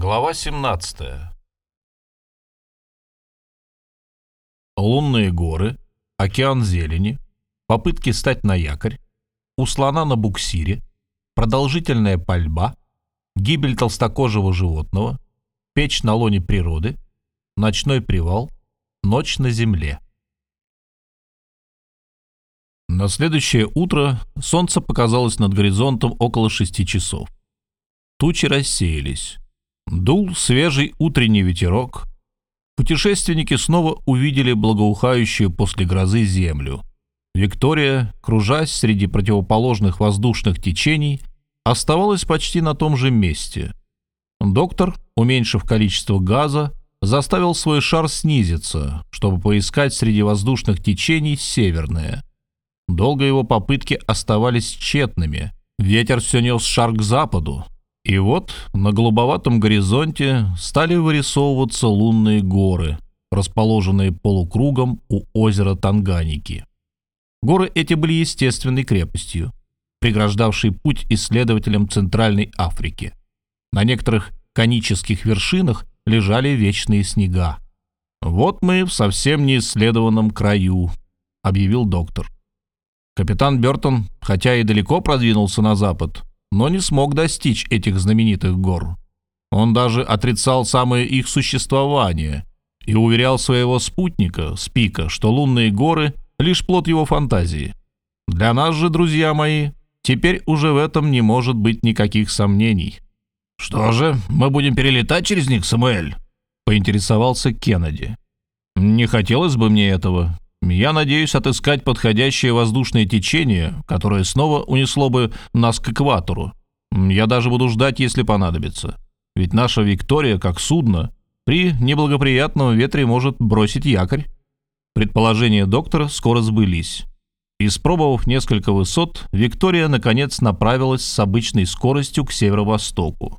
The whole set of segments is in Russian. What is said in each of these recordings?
Глава 17 Лунные горы, океан зелени, попытки стать на якорь, у слона на буксире, продолжительная пальба, гибель толстокожего животного, печь на лоне природы, ночной привал, ночь на земле. На следующее утро солнце показалось над горизонтом около шести часов. Тучи рассеялись. Дул свежий утренний ветерок. Путешественники снова увидели благоухающую после грозы землю. Виктория, кружась среди противоположных воздушных течений, оставалась почти на том же месте. Доктор, уменьшив количество газа, заставил свой шар снизиться, чтобы поискать среди воздушных течений северное. Долго его попытки оставались тщетными. Ветер все нес шар к западу, и вот на голубоватом горизонте стали вырисовываться лунные горы, расположенные полукругом у озера Танганики. Горы эти были естественной крепостью, преграждавшей путь исследователям Центральной Африки. На некоторых конических вершинах лежали вечные снега. «Вот мы в совсем неисследованном краю», — объявил доктор. Капитан Бертон, хотя и далеко продвинулся на запад, но не смог достичь этих знаменитых гор. Он даже отрицал самое их существование и уверял своего спутника, Спика, что лунные горы — лишь плод его фантазии. Для нас же, друзья мои, теперь уже в этом не может быть никаких сомнений. «Что же, мы будем перелетать через них, Самуэль?» — поинтересовался Кеннеди. «Не хотелось бы мне этого. Я надеюсь отыскать подходящее воздушное течение, которое снова унесло бы нас к экватору. Я даже буду ждать, если понадобится. Ведь наша Виктория, как судно, при неблагоприятном ветре может бросить якорь. Предположения доктора скоро сбылись. Испробовав несколько высот, Виктория наконец направилась с обычной скоростью к северо-востоку.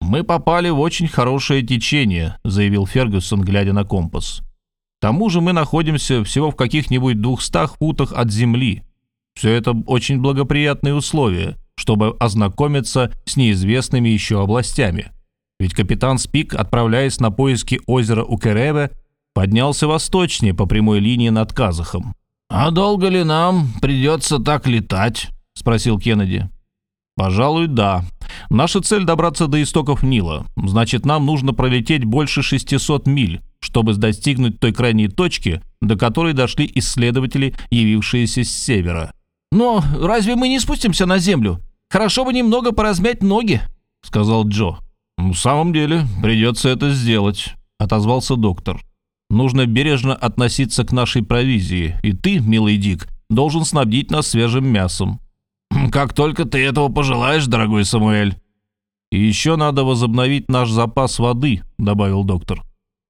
«Мы попали в очень хорошее течение», — заявил Фергюсон, глядя на компас тому же мы находимся всего в каких-нибудь двухстах футах от земли. Все это очень благоприятные условия, чтобы ознакомиться с неизвестными еще областями. Ведь капитан Спик, отправляясь на поиски озера Укереве, поднялся восточнее по прямой линии над Казахом. «А долго ли нам придется так летать?» — спросил Кеннеди. «Пожалуй, да. Наша цель — добраться до истоков Нила. Значит, нам нужно пролететь больше 600 миль, чтобы достигнуть той крайней точки, до которой дошли исследователи, явившиеся с севера. «Но разве мы не спустимся на землю? Хорошо бы немного поразмять ноги», — сказал Джо. «В самом деле, придется это сделать», — отозвался доктор. «Нужно бережно относиться к нашей провизии, и ты, милый Дик, должен снабдить нас свежим мясом». «Как только ты этого пожелаешь, дорогой Самуэль». «И еще надо возобновить наш запас воды», — добавил доктор.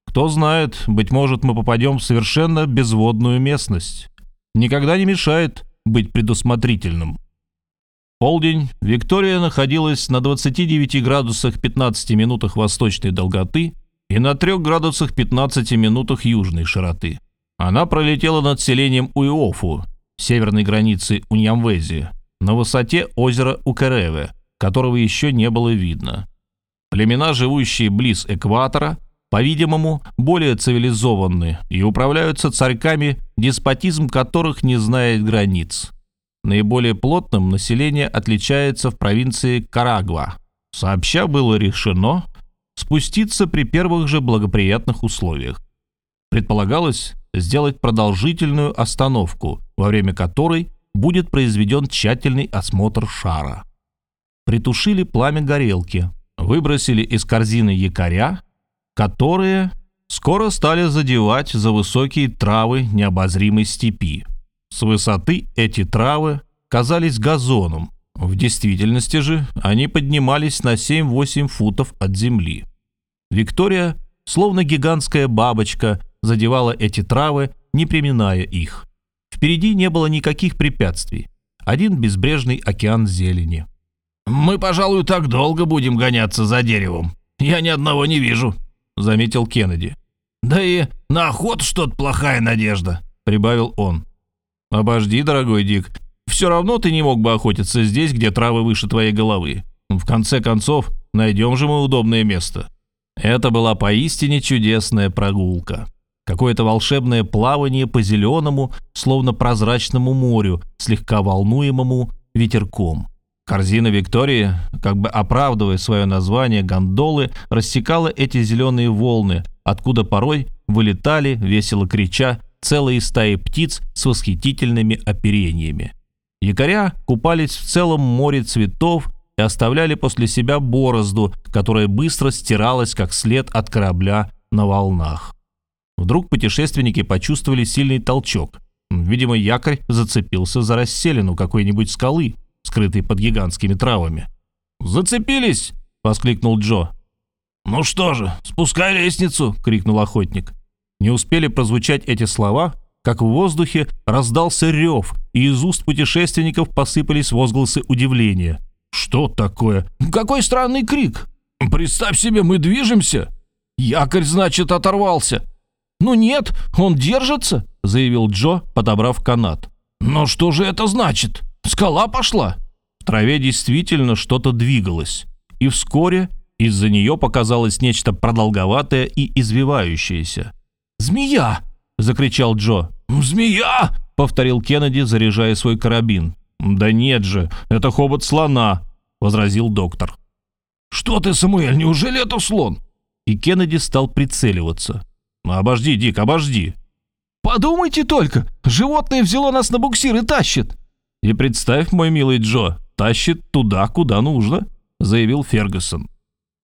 Кто знает, быть может, мы попадем в совершенно безводную местность. Никогда не мешает быть предусмотрительным. полдень Виктория находилась на 29 градусах 15 минутах восточной долготы и на 3 градусах 15 минутах южной широты. Она пролетела над селением Уиофу, северной границы Уньямвези, на высоте озера Укереве, которого еще не было видно. Племена, живущие близ экватора, по-видимому, более цивилизованны и управляются царьками, деспотизм которых не знает границ. Наиболее плотным население отличается в провинции Карагва. Сообща было решено спуститься при первых же благоприятных условиях. Предполагалось сделать продолжительную остановку, во время которой будет произведен тщательный осмотр шара. Притушили пламя горелки, выбросили из корзины якоря которые скоро стали задевать за высокие травы необозримой степи. С высоты эти травы казались газоном, в действительности же они поднимались на 7-8 футов от земли. Виктория, словно гигантская бабочка, задевала эти травы, не приминая их. Впереди не было никаких препятствий. Один безбрежный океан зелени. «Мы, пожалуй, так долго будем гоняться за деревом. Я ни одного не вижу», — заметил Кеннеди. «Да и на охоту что-то плохая надежда», — прибавил он. «Обожди, дорогой Дик. Все равно ты не мог бы охотиться здесь, где травы выше твоей головы. В конце концов, найдем же мы удобное место». Это была поистине чудесная прогулка. Какое-то волшебное плавание по зеленому, словно прозрачному морю, слегка волнуемому ветерком. Корзина Виктории, как бы оправдывая свое название гондолы, рассекала эти зеленые волны, откуда порой вылетали, весело крича, целые стаи птиц с восхитительными оперениями. Якоря купались в целом море цветов и оставляли после себя борозду, которая быстро стиралась, как след от корабля на волнах. Вдруг путешественники почувствовали сильный толчок. Видимо, якорь зацепился за расселину какой-нибудь скалы, скрытой под гигантскими травами. «Зацепились!» — воскликнул Джо. «Ну что же, спускай лестницу!» — крикнул охотник. Не успели прозвучать эти слова, как в воздухе раздался рев, и из уст путешественников посыпались возгласы удивления. «Что такое? Какой странный крик! Представь себе, мы движемся! Якорь, значит, оторвался!» «Ну нет, он держится», — заявил Джо, подобрав канат. «Но что же это значит? Скала пошла?» В траве действительно что-то двигалось, и вскоре из-за нее показалось нечто продолговатое и извивающееся. «Змея!» — закричал Джо. «Змея!» — повторил Кеннеди, заряжая свой карабин. «Да нет же, это хобот слона!» — возразил доктор. «Что ты, Самуэль, неужели это слон?» И Кеннеди стал прицеливаться. Обожди, Дик, обожди. Подумайте только, животное взяло нас на буксир и тащит. И представь, мой милый Джо, тащит туда, куда нужно, заявил Фергюсон.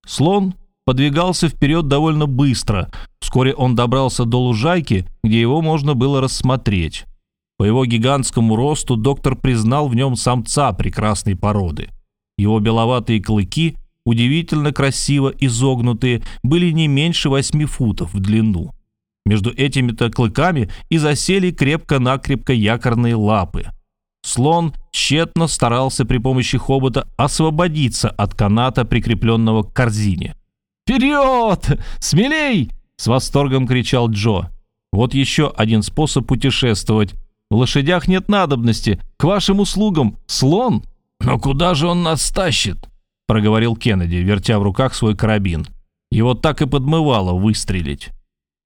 Слон подвигался вперед довольно быстро. Вскоре он добрался до лужайки, где его можно было рассмотреть. По его гигантскому росту доктор признал в нем самца прекрасной породы. Его беловатые клыки удивительно красиво изогнутые, были не меньше восьми футов в длину. Между этими-то клыками и засели крепко-накрепко якорные лапы. Слон тщетно старался при помощи хобота освободиться от каната, прикрепленного к корзине. «Вперед! Смелей!» — с восторгом кричал Джо. «Вот еще один способ путешествовать. В лошадях нет надобности. К вашим услугам. Слон!» «Но куда же он нас тащит?» проговорил Кеннеди, вертя в руках свой карабин. Его так и подмывало выстрелить.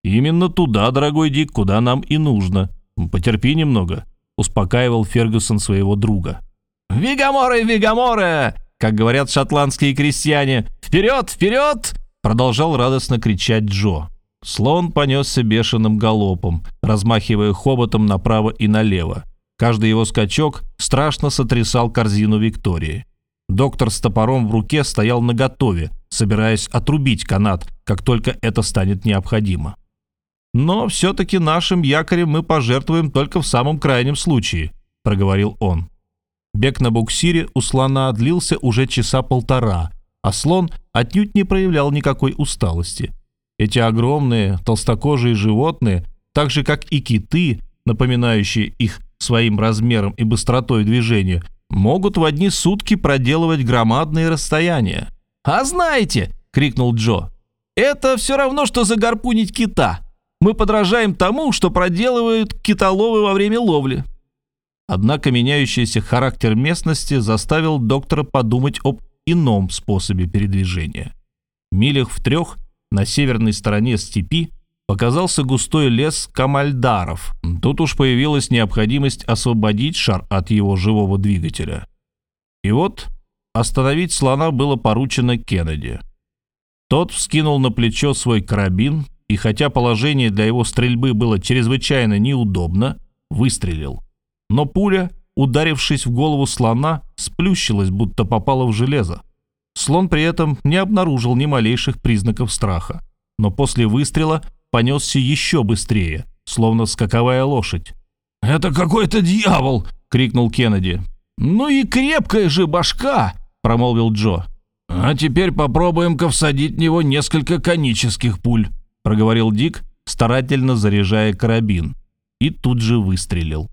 «Именно туда, дорогой Дик, куда нам и нужно. Потерпи немного», — успокаивал Фергюсон своего друга. «Вигаморы, вигаморы!» Как говорят шотландские крестьяне. «Вперед, вперед!» Продолжал радостно кричать Джо. Слон понесся бешеным галопом, размахивая хоботом направо и налево. Каждый его скачок страшно сотрясал корзину Виктории. Доктор с топором в руке стоял наготове, собираясь отрубить канат, как только это станет необходимо. «Но все-таки нашим якорем мы пожертвуем только в самом крайнем случае», — проговорил он. Бег на буксире у слона длился уже часа полтора, а слон отнюдь не проявлял никакой усталости. Эти огромные толстокожие животные, так же как и киты, напоминающие их своим размером и быстротой движения, могут в одни сутки проделывать громадные расстояния. «А знаете!» — крикнул Джо. «Это все равно, что загорпунить кита. Мы подражаем тому, что проделывают китоловы во время ловли». Однако меняющийся характер местности заставил доктора подумать об ином способе передвижения. Милях в трех на северной стороне степи показался густой лес камальдаров. Тут уж появилась необходимость освободить шар от его живого двигателя. И вот остановить слона было поручено Кеннеди. Тот вскинул на плечо свой карабин и, хотя положение для его стрельбы было чрезвычайно неудобно, выстрелил. Но пуля, ударившись в голову слона, сплющилась, будто попала в железо. Слон при этом не обнаружил ни малейших признаков страха. Но после выстрела понесся еще быстрее, словно скаковая лошадь. «Это какой-то дьявол!» — крикнул Кеннеди. «Ну и крепкая же башка!» — промолвил Джо. «А теперь попробуем-ка всадить в него несколько конических пуль», — проговорил Дик, старательно заряжая карабин. И тут же выстрелил.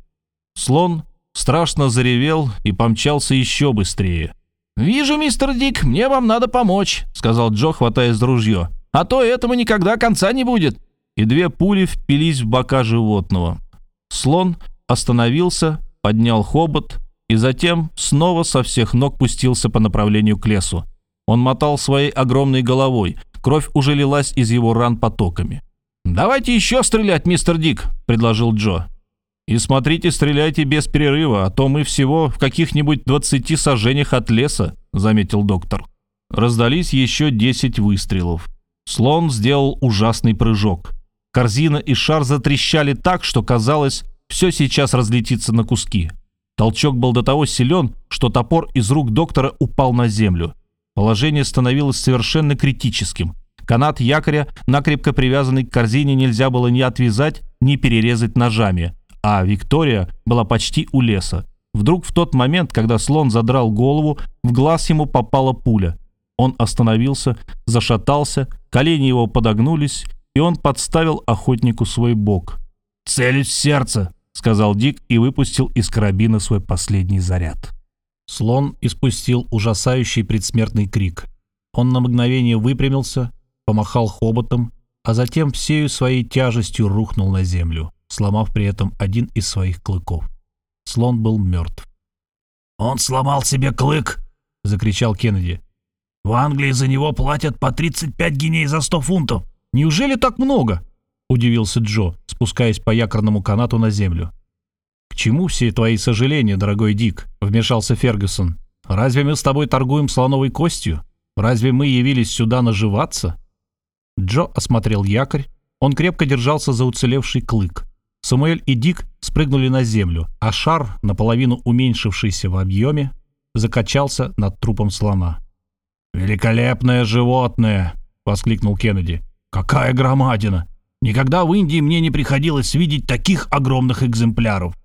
Слон страшно заревел и помчался еще быстрее. «Вижу, мистер Дик, мне вам надо помочь», — сказал Джо, хватаясь за ружье. «А то этому никогда конца не будет» и две пули впились в бока животного. Слон остановился, поднял хобот и затем снова со всех ног пустился по направлению к лесу. Он мотал своей огромной головой. Кровь уже лилась из его ран потоками. «Давайте еще стрелять, мистер Дик», — предложил Джо. «И смотрите, стреляйте без перерыва, а то мы всего в каких-нибудь двадцати сажениях от леса», — заметил доктор. Раздались еще десять выстрелов. Слон сделал ужасный прыжок. Корзина и шар затрещали так, что казалось, все сейчас разлетится на куски. Толчок был до того силен, что топор из рук доктора упал на землю. Положение становилось совершенно критическим. Канат якоря, накрепко привязанный к корзине, нельзя было ни отвязать, ни перерезать ножами, а Виктория была почти у леса. Вдруг в тот момент, когда слон задрал голову, в глаз ему попала пуля. Он остановился, зашатался, колени его подогнулись, и он подставил охотнику свой бок. «Целюсь в сердце», — сказал Дик и выпустил из карабина свой последний заряд. Слон испустил ужасающий предсмертный крик. Он на мгновение выпрямился, помахал хоботом, а затем всею своей тяжестью рухнул на землю, сломав при этом один из своих клыков. Слон был мертв. «Он сломал себе клык!» — закричал Кеннеди. «В Англии за него платят по 35 гиней за 100 фунтов. Неужели так много?» — удивился Джо, спускаясь по якорному канату на землю. «К чему все твои сожаления, дорогой Дик?» — вмешался Фергюсон. «Разве мы с тобой торгуем слоновой костью? Разве мы явились сюда наживаться?» Джо осмотрел якорь. Он крепко держался за уцелевший клык. Самуэль и Дик спрыгнули на землю, а шар, наполовину уменьшившийся в объеме, закачался над трупом слона. «Великолепное животное!» — воскликнул Кеннеди. «Какая громадина! Никогда в Индии мне не приходилось видеть таких огромных экземпляров!»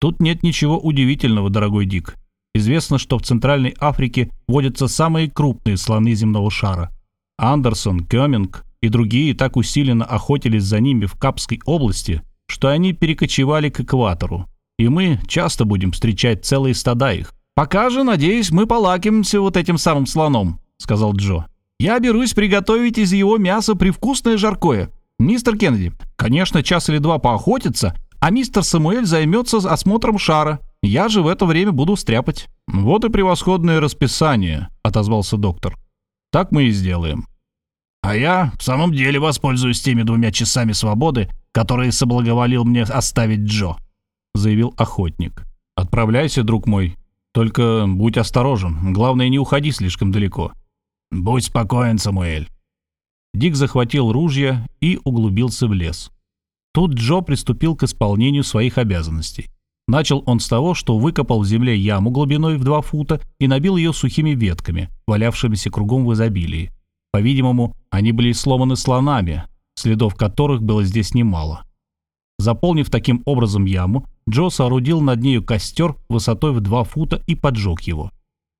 Тут нет ничего удивительного, дорогой Дик. Известно, что в Центральной Африке водятся самые крупные слоны земного шара. Андерсон, Кёминг и другие так усиленно охотились за ними в Капской области, что они перекочевали к экватору. И мы часто будем встречать целые стада их. «Пока же, надеюсь, мы полакимся вот этим самым слоном», — сказал Джо. «Я берусь приготовить из его мяса привкусное жаркое. Мистер Кеннеди, конечно, час или два поохотиться, а мистер Самуэль займется осмотром шара. Я же в это время буду стряпать». «Вот и превосходное расписание», — отозвался доктор. Так мы и сделаем. А я в самом деле воспользуюсь теми двумя часами свободы, которые соблаговолил мне оставить Джо», — заявил охотник. «Отправляйся, друг мой. Только будь осторожен. Главное, не уходи слишком далеко». «Будь спокоен, Самуэль». Дик захватил ружья и углубился в лес. Тут Джо приступил к исполнению своих обязанностей. Начал он с того, что выкопал в земле яму глубиной в два фута и набил ее сухими ветками, валявшимися кругом в изобилии. По-видимому, они были сломаны слонами, следов которых было здесь немало. Заполнив таким образом яму, Джо соорудил над нею костер высотой в два фута и поджег его.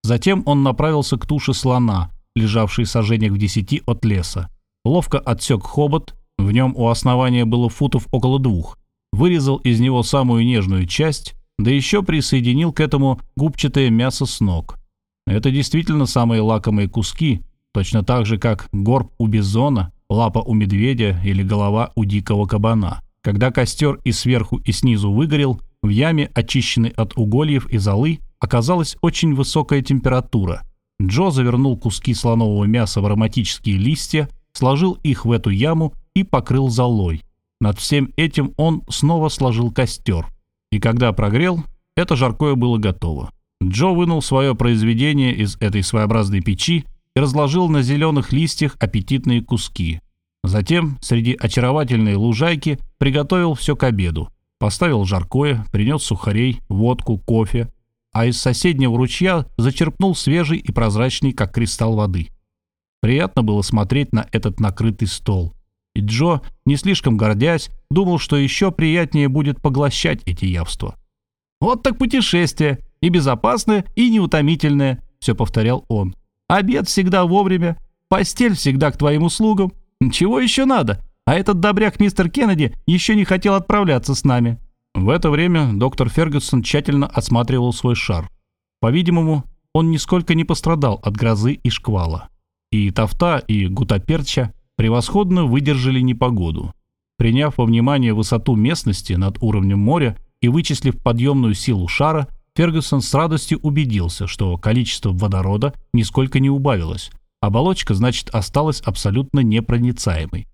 Затем он направился к туше слона, лежавшей в в десяти от леса. Ловко отсек хобот, в нем у основания было футов около двух, вырезал из него самую нежную часть, да еще присоединил к этому губчатое мясо с ног. Это действительно самые лакомые куски, точно так же, как горб у бизона, лапа у медведя или голова у дикого кабана. Когда костер и сверху, и снизу выгорел, в яме, очищенной от угольев и золы, оказалась очень высокая температура. Джо завернул куски слонового мяса в ароматические листья, сложил их в эту яму и покрыл золой. Над всем этим он снова сложил костер. И когда прогрел, это жаркое было готово. Джо вынул свое произведение из этой своеобразной печи и разложил на зеленых листьях аппетитные куски. Затем среди очаровательной лужайки приготовил все к обеду. Поставил жаркое, принес сухарей, водку, кофе, а из соседнего ручья зачерпнул свежий и прозрачный, как кристалл воды. Приятно было смотреть на этот накрытый стол и Джо, не слишком гордясь, думал, что еще приятнее будет поглощать эти явства. «Вот так путешествие! И безопасное, и неутомительное!» — все повторял он. «Обед всегда вовремя, постель всегда к твоим услугам. Чего еще надо? А этот добряк мистер Кеннеди еще не хотел отправляться с нами». В это время доктор Фергюсон тщательно осматривал свой шар. По-видимому, он нисколько не пострадал от грозы и шквала. И Тафта, и Гутаперча превосходно выдержали непогоду. Приняв во внимание высоту местности над уровнем моря и вычислив подъемную силу шара, Фергюсон с радостью убедился, что количество водорода нисколько не убавилось. Оболочка, значит, осталась абсолютно непроницаемой.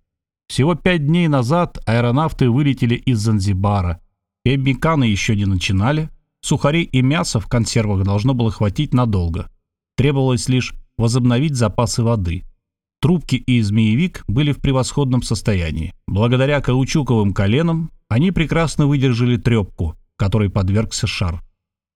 Всего пять дней назад аэронавты вылетели из Занзибара. Пеммиканы еще не начинали. Сухарей и мяса в консервах должно было хватить надолго. Требовалось лишь возобновить запасы воды. Трубки и змеевик были в превосходном состоянии. Благодаря каучуковым коленам они прекрасно выдержали трепку, которой подвергся шар.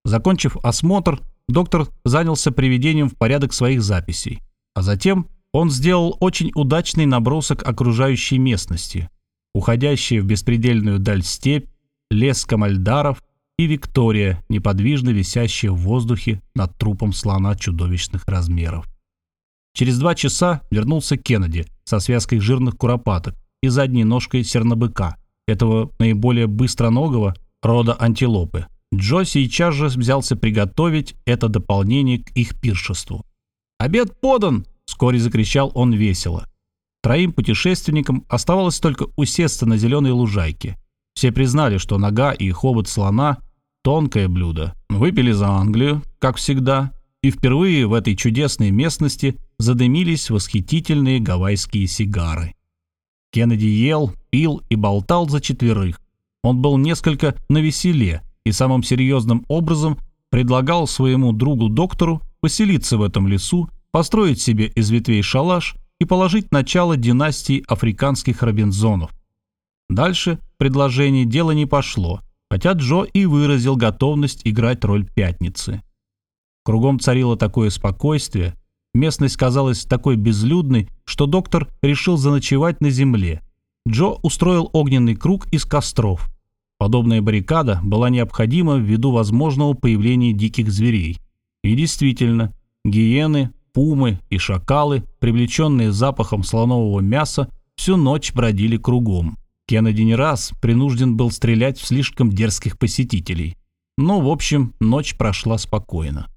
Закончив осмотр, доктор занялся приведением в порядок своих записей, а затем он сделал очень удачный набросок окружающей местности, уходящие в беспредельную даль степь, лес камальдаров и Виктория, неподвижно висящая в воздухе над трупом слона чудовищных размеров. Через два часа вернулся Кеннеди со связкой жирных куропаток и задней ножкой сернобыка, этого наиболее быстроногого рода антилопы – Джо сейчас же взялся приготовить это дополнение к их пиршеству. «Обед подан!» — вскоре закричал он весело. Троим путешественникам оставалось только усесться на зеленой лужайке. Все признали, что нога и хобот слона — тонкое блюдо. Выпили за Англию, как всегда, и впервые в этой чудесной местности задымились восхитительные гавайские сигары. Кеннеди ел, пил и болтал за четверых. Он был несколько навеселе, и самым серьезным образом предлагал своему другу-доктору поселиться в этом лесу, построить себе из ветвей шалаш и положить начало династии африканских робинзонов. Дальше предложение дело не пошло, хотя Джо и выразил готовность играть роль пятницы. Кругом царило такое спокойствие, местность казалась такой безлюдной, что доктор решил заночевать на земле. Джо устроил огненный круг из костров – Подобная баррикада была необходима ввиду возможного появления диких зверей. И действительно, гиены, пумы и шакалы, привлеченные запахом слонового мяса, всю ночь бродили кругом. Кеннеди не раз принужден был стрелять в слишком дерзких посетителей. Но, в общем, ночь прошла спокойно.